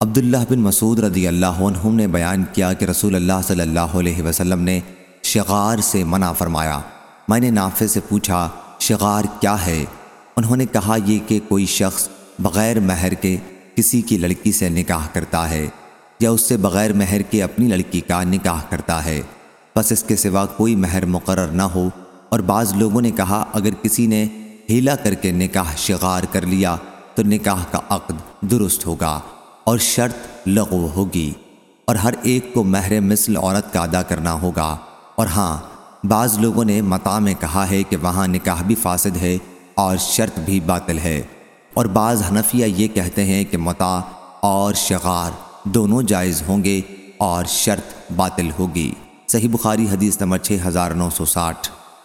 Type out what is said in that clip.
عبداللہ بن مسعود رضی اللہ عنہ نے بیان کیا کہ رسول اللہ صلی اللہ علیہ وسلم نے شغار سے منع فرمایا۔ میں نے نافع سے پوچھا، شغار کیا ہے؟ انہوں نے کہا یہ کہ کوئی شخص بغیر مہر کے کسی کی لڑکی سے نکاح کرتا ہے یا اس سے بغیر مہر کے اپنی لڑکی کا نکاح کرتا ہے۔ بس اس کے سوا کوئی مہر مقرر نہ ہو۔ اور بعض لوگوں نے کہا، اگر کسی نے ہیلا کر کے نکاح شغار کر لیا تو نکاح کا عقد درست ہوگا۔ اور شرط لغو ہوگی اور ہر ایک کو مہر مثل عورت کا ادا کرنا ہوگا۔ اور ہاں بعض لوگوں نے متا میں کہا ہے کہ وہاں نکاح بھی فاسد ہے اور شرط بھی باطل ہے۔ اور بعض حنفیہ یہ کہتے ہیں کہ متا اور شغار دونوں جائز ہوں گے اور شرط باطل ہوگی۔ صحیح بخاری حدیث نمبر 6960